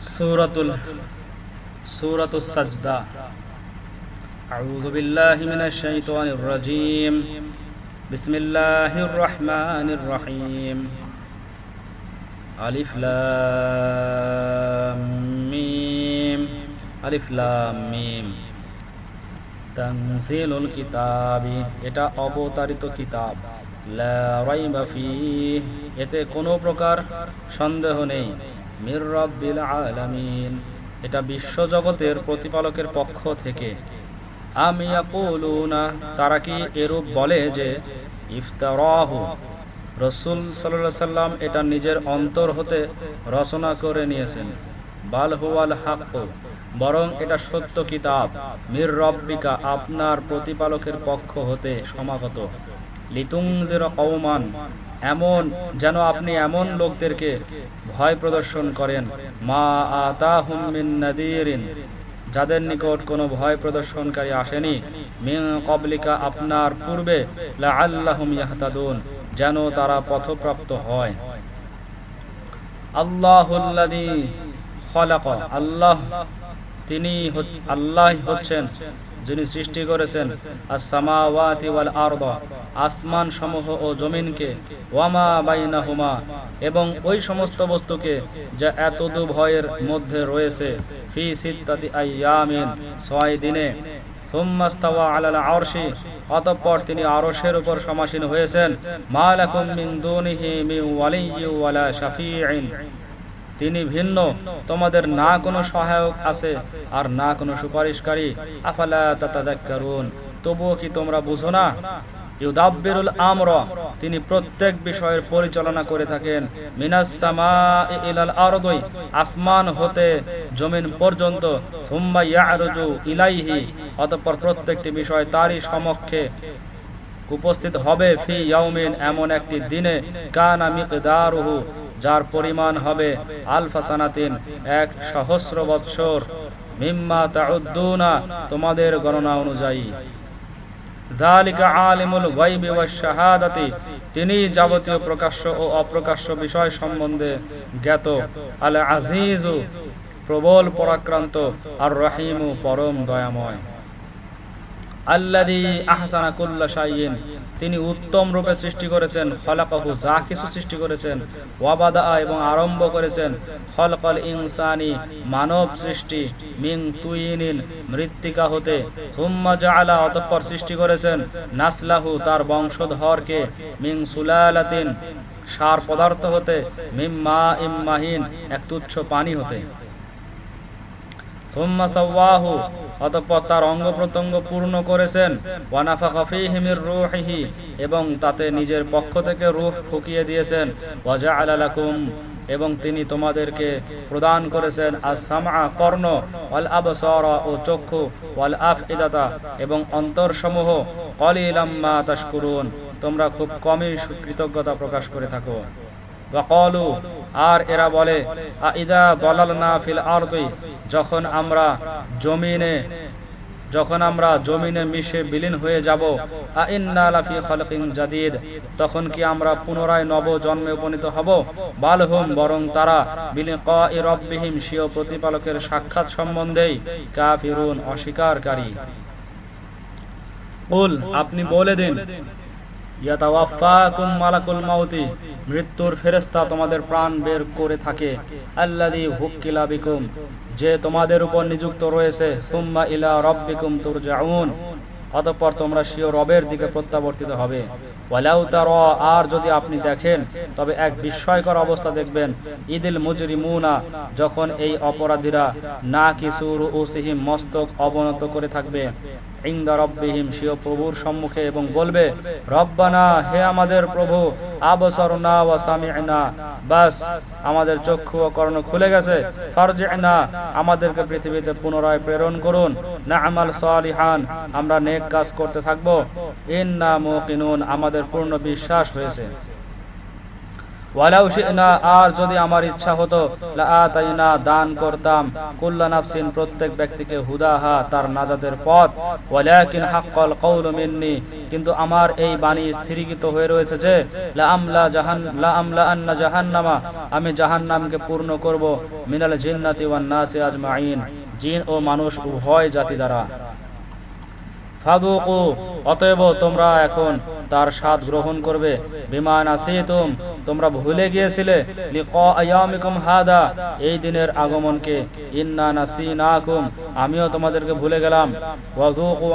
سورة ال... سورة السجدة أعوذ بالله من الشيطان الرجيم بسم الله الرحمن الرحيم ألف لام ميم ألف لام ميم তানজিলুল কিতাবি এটা অবতারিত কিতাব লা রাইবা ফিহ এতে কোনো প্রকার সন্দেহ নেই মির রব্বিল আলামিন। এটা বিশ্বজগতের প্রতিপালকের পক্ষ থেকে। আমি তারা কি এরূপ বলে যে, ইফতারাহু রসুল সাল্লাল্লাহু সাল্লাম এটা নিজের অন্তর হতে রচনা করে নিয়েছেন। বাল হুয়াল হাক্ক, বরং এটা সত্য কিতাব। মির রব্বিকা, আপনার প্রতিপালকের পক্ষ হতে সমাগত। লিতুংদের কৌমান এমন যেন আপনি এমন লোকদেরকে ভয় প্রদর্শন করেন। মা আতাহুম মিন নাদিরিন। যাদের নিকট কোনো ভয় প্রদর্শনকারী আসেনি, মিন কবলিকা আপনার পূর্বে যেন তারা পথপ্রাপ্ত হয়। আল্লাহুল্লাযী আল্লাহ, তিনি আল্লাহ হচ্ছেন যিনি সৃষ্টি করেছেন আসমান সমূহ ও জমিনকে, ওয়ামা বাইনাহুমা, এবং ওই সমস্ত বস্তুকে যা এত ভয়ের মধ্যে রয়েছে, ফি সিত্তাতি ছয় দিনে। অতঃপর তিনি আরশের উপর সমাসীন হয়েছেন। তিনি ভিন্ন। তোমাদের না কোনো সহায়ক আছে আর না কোনো সুপারিশকারী। আফালা তবুও কি তোমরা বুঝো না? ইউদাব্বিরুল আমর। তিনি প্রত্যেক বিষয়ের পরিচালনা করে থাকেন। মিনাস ইলাল আরদি। আসমান হতে জমিন পর্যন্ত। সুম্মা ইলাইহি। অতঃপর প্রত্যেকটি বিষয় তারই সমক্ষে উপস্থিত হবে ফি ইয়াউমিন। এমন একটি দিনে। কানা মিকদারুহু। যার পরিমাণ হবে আলফাসানাতিন এক সহস্র বৎসর। মিম্মা তাউদ্দুনা, তোমাদের গণনা অনুযায়ী। তিনি যাবতীয় প্রকাশ্য ও অপ্রকাশ্য বিষয় সম্বন্ধে জ্ঞাত। আল আজিজু প্রবল পরাক্রান্ত আর রহিমু পরম দয়াময়। তিনি উত্তম রূপে সৃষ্টি করেছেন, খলাকাহু যা কিছু সৃষ্টি করেছেন ওয়াবাদা এবং আরম্ভ করেছেন। খলকল ইনসানি মানব সৃষ্টি মিং তুইনিন, মৃত্তিকা হতে। জাআলা অতঃপর সৃষ্টি করেছেন, নাসলাহু তার বংশধরকে মিং সুলালাতিন, সার পদার্থ হতে, মিম্মা ইম্মাহিন, এক তুচ্ছ পানি হতে। অতঃপর তার অঙ্গ প্রত্যঙ্গ পূর্ণ করেছেন। ওয়ানাফা কফি হিমির এবং তাতে নিজের পক্ষ থেকে রুহ ফুকিয়ে দিয়েছেন। ওয়াজা আলালাকুম এবং তিনি তোমাদেরকে প্রদান করেছেন আসামা কর্ণ ওয়াল আবসরা ও চক্ষু ওয়াল আফইদাতা এবং অন্তরসমূহ। কলিলাম্মা তাশকুরুন, তোমরা খুব কমই কৃতজ্ঞতা প্রকাশ করে থাকো। আর এরা বলে, আইদা দলালনা ফিল আরদি? যখন আমরা জমিনে, যখন আমরা জমিনে মিশে বিলীন হয়ে যাব লাফি খালকিন জাদিদ? তখন কি আমরা পুনরায় নব জন্মে উপনীত হব? বালহুম, বরং তারা, বিলিকাই রব্বিহিম স্বীয় প্রতিপালকের সাক্ষাৎ সম্বন্ধেই কাফিরুন অস্বীকারী কুল, আপনি বলে দিন। মৃত্যুর ফেরেস্তা তোমাদের প্রাণ বের করে থাকে। যে তোমাদের উপর নিযুক্ত রয়েছে। সুম্মা ইলা অতঃপর তোমরা সিও রবের দিকে প্রত্যাবর্তিত হবে। আর যদি আপনি দেখেন, তবে এক বিস্ময়কর অবস্থা দেখবেন। ঈদিল মুজরিমুনা, যখন এই অপরাধীরা না কিসুর ও সিহিম মস্তক অবনত করে থাকবে এবং বলবে, রব্বানা, হে আমাদের প্রভু বাস, আমাদের চক্ষু ও কর্ণ খুলে গেছে আমাদেরকে পৃথিবীতে পুনরায় প্রেরণ করুন না আমাল আমরা নেক কাজ করতে থাকব, ইন্না মুকিনুন, আমাদের পূর্ণ বিশ্বাস হয়েছে। আর যদি আমার ইচ্ছা হতো দান করতাম। কুল্লা প্রত্যেক ব্যক্তিকে হুদাহা, তার নাজাতের পথ। কিন্তু আমার এই বাণী স্থিরীকৃত হয়ে রয়েছে যে, লা জাহান, লা জাহান্নামা, আমি জাহান্নামকে পূর্ণ করব, মিনাল জিন্নাতি নাসি আজমাইন জিন ও মানুষ উভয় জাতি দ্বারা। ফাদুকু, অতএব তোমরা এখন তার স্বাদ গ্রহণ করবে। বিমান আসিতুম, তোমরা ভুলে গিয়েছিলে হাদা, এই দিনের আগমনকে। ইন্না নাসিনাকুম, আমিও তোমাদেরকে ভুলে গেলাম। ওয়াযুকু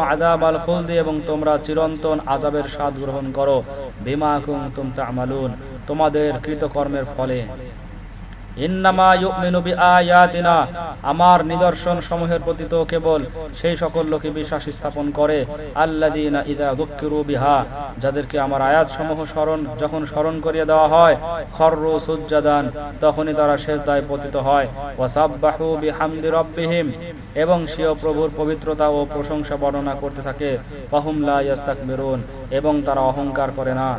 খুলদি, এবং তোমরা চিরন্তন আজাবের স্বাদ গ্রহণ করো। বিমা কুনতুম তা'মালুন, তোমাদের কৃতকর্মের ফলে। আমার নিদর্শন সমূহের প্রতি তো কেবল সেই সকল লোকে বিশ্বাস স্থাপন করে। যুক্কিরু বিহা। যাদেরকে আমার আয়াত সমূহ স্মরণ, যখন স্মরণ করিয়ে দেওয়া হয়, খররু সুজ্জাদান, তখনই তারা সেজদায় পতিত হয়। রাব্বিহিম। এবং স্বীয় প্রভুর পবিত্রতা ও প্রশংসা বর্ণনা করতে থাকে। ফাহুম লা ইয়াস্তাকবিরুন। এবং তারা অহংকার করে না।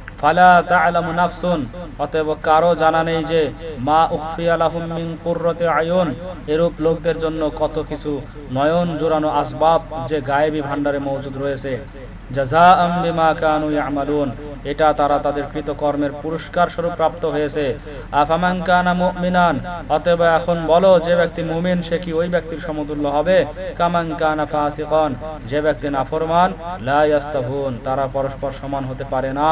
ফালা অতএব জানা নেই যে মা এরূপ লোকদের জন্য কত কিছু নয়ন জোড়ানো আসবাব যে গায়েবী ভান্ডারে মজুদ রয়েছে। কানু এটা তারা তাদের কৃতকর্মের পুরস্কার স্বরূপ প্রাপ্ত হয়েছে। আফামান কানা মুমিনান, অতএব এখন বলো, যে ব্যক্তি মুমিন, সে কি ওই ব্যক্তির সমতুল্য হবে? কামান কানা যে ব্যক্তি নাফরমান, লা তারা পরস্পর সমান হতে পারে না।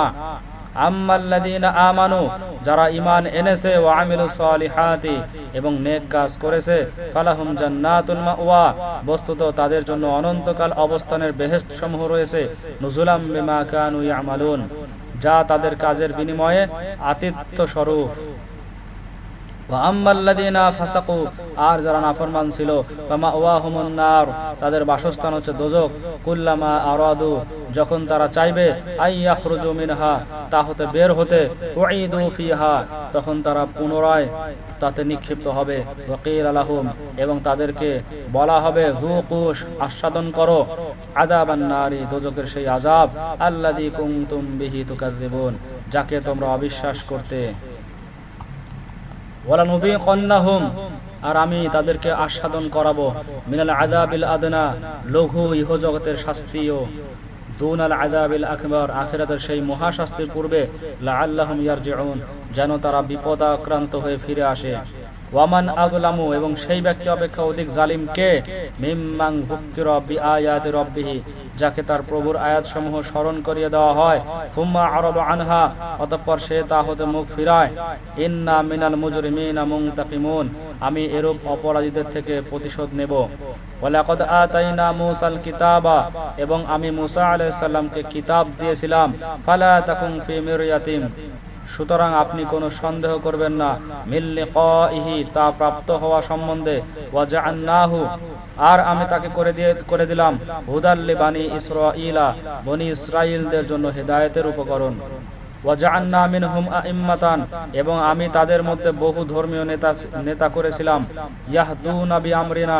আম্মাল্লাযীনা আমানু, যারা ইমান এনেছে ও আমিলু সালিহাতি, এবং নেক কাজ করেছে, ফালাহুম জান্নাতুল মাওয়া, বস্তুত তাদের জন্য অনন্তকাল অবস্থানের বেহেস্ত সমূহ রয়েছে, নুজুলাম বিমা কানু ইয়ামালুন, যা তাদের কাজের বিনিময়ে আতিথ্য স্বরূপ। আর যারা নাফরমান ছিল তাদের বাসস্থান হচ্ছে দোজক, কুল্লামা আরাদু, যখন তারা চাইবে আইয়াখরুজু মিনহা, তা হতে বের হতে তখন তারা পুনরায় তাতে নিক্ষিপ্ত হবে। ওয়াকিল আলাহুম এবং তাদেরকে বলা হবে জুকুশ আস্বাদন করো, আযাবান নারী, দোজকের সেই আযাব, আল্লাযী কুনতুম বিহি তুকাজ্জিবুন যাকে তোমরা অবিশ্বাস করতে আর আমি তাদেরকে আস্বাদন করাবো। মিনাল আদাবিল আদনা, লঘু ইহজগতের শাস্তিও। দুন আল আদাবিল আকবর, আখিরাতের সেই মহাশাস্তির পূর্বে লা আল্লাহম ইয়ারজিউন, যেন তারা বিপদাক্রান্ত হয়ে ফিরে আসে। ওয়ামান আগলামু এবং সেই ব্যক্তি অপেক্ষা অধিক জালিম কে? মিম্মাং ভুক্কির বিআয়াতি রব্বিহি, যাকে তার প্রভুর আয়াত সমূহ স্মরণ করিয়ে দেওয়া হয়। ফুম্মা আরদ আনহা, অতঃপর সে তা হতে মুখ ফিরায়। ইন্না মিনাল মুজরিমিনা মুনতাকিমুন, আমি এরূপ অপরাধীদের থেকে প্রতিশোধ নেব। ওয়ালাকাদ আতাইনা মূসাল কিতাবা, এবং আমি মুসা আলাইহিস সালামকে কিতাব দিয়েছিলাম। ফালা তাকুম ফি মিরয়াতিম সুতরাং আপনি কোনো সন্দেহ করবেন না। মিল্লি ইহি তা প্রাপ্ত হওয়া সম্বন্ধে। আর আমি তাকে করে দিয়ে, করে দিলাম। হুদাল্লি বানি ইসরাঈলা, বনি ইসরাইলদের জন্য হেদায়েতের উপকরণ। এবং আমি তাদের মধ্যে বহু ধর্মীয় নেতা নেতা করেছিলাম। ইয়াহদুনা বিআমরিনা,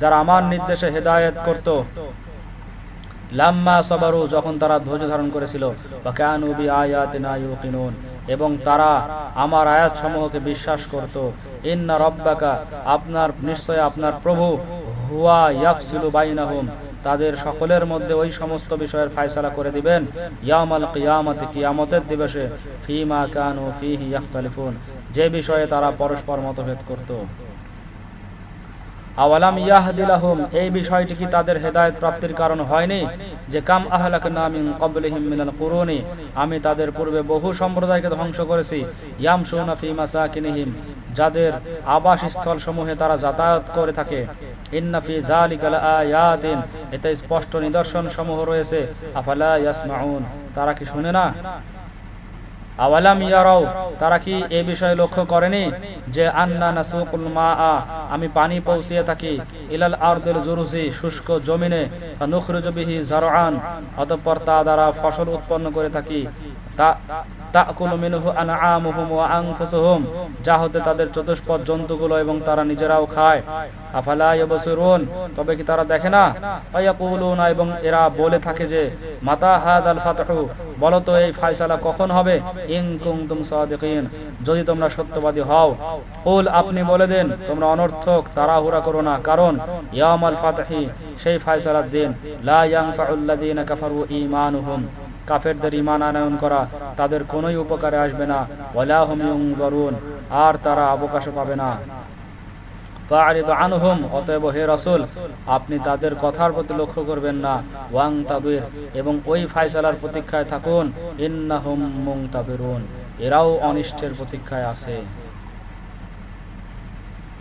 যারা আমার নির্দেশে হেদায়েত করত। লাম্মা সবারু যখন তারা ধৈর্য ধারণ করেছিল এবং তারা আমার আয়াত সমূহকে বিশ্বাস করত, ইন্না রব্বাকা, আপনার, নিশ্চয় আপনার প্রভু হুয়া ইয়াফসিলু বাইনাহুম, তাদের সকলের মধ্যে ওই সমস্ত বিষয়ের ফায়সালা করে দিবেন ইয়ামাল কিয়ামতে, কিয়ামতের দিবসে, ফিমা কানু ফিহি ইয়াখতালিফুন, যে বিষয়ে তারা পরস্পর মতভেদ করত। আওয়ালাম ইয়াহদিলাহুম, এই বিষয়টি কি তাদের হেদায়েত প্রাপ্তির কারণ হয়নি? যে কাম আহলাকনা মিন ক্বাবলিহিম মিনাল কুরুনি, আমি তাদের পূর্বে বহু সম্প্রদায়কে ধ্বংস করেছি। ইয়ামশুনা ফি মাসাকিনিহিম, যাদের আবাসস্থল সমূহে তারা যাতায়াত করে থাকে। ইন্না ফি যালিকা লাআয়াতিন এতে স্পষ্ট নিদর্শন সমূহ রয়েছে। আফালা ইয়াসমাউন, তারা কি শুনে না? তারা কি এ বিষয়ে লক্ষ্য করেনি যে আন্না মা আমি পানি পৌঁছিয়ে থাকি, ইলাল আর্দের জুরুজি শুষ্ক জমিনে নুখরুজবিহি জারআন অতঃপর তা দ্বারা ফসল উৎপন্ন করে থাকি, তা এবং এরা বলে থাকে যে, মাতা এই কখন হবে? যদি তোমরা সত্যবাদী হও। কুল, আপনি বলে দেন, তোমরা অনর্থক, তাড়াহুড়া করো না। কারণ, ইয়ামাল ফাতহি, সেই ফয়সালার দিন। লা ইয়ানফাউল্লাযিনা কাফারু কাফেরদের ইমান আনয়ন করা তাদের কোনোই উপকারে আসবে না। ওয়ালা হুম ইউনজারুন, আর তারা অবকাশও পাবে না। অতএব হে রাসূল, আপনি তাদের কথার প্রতি লক্ষ্য করবেন না। ওয়াং তাবির এবং ওই ফায়সালার প্রতীক্ষায় থাকুন। ইন্নাহুম মুনতাবিরুন এরাও অনিষ্টের প্রতীক্ষায় আছে।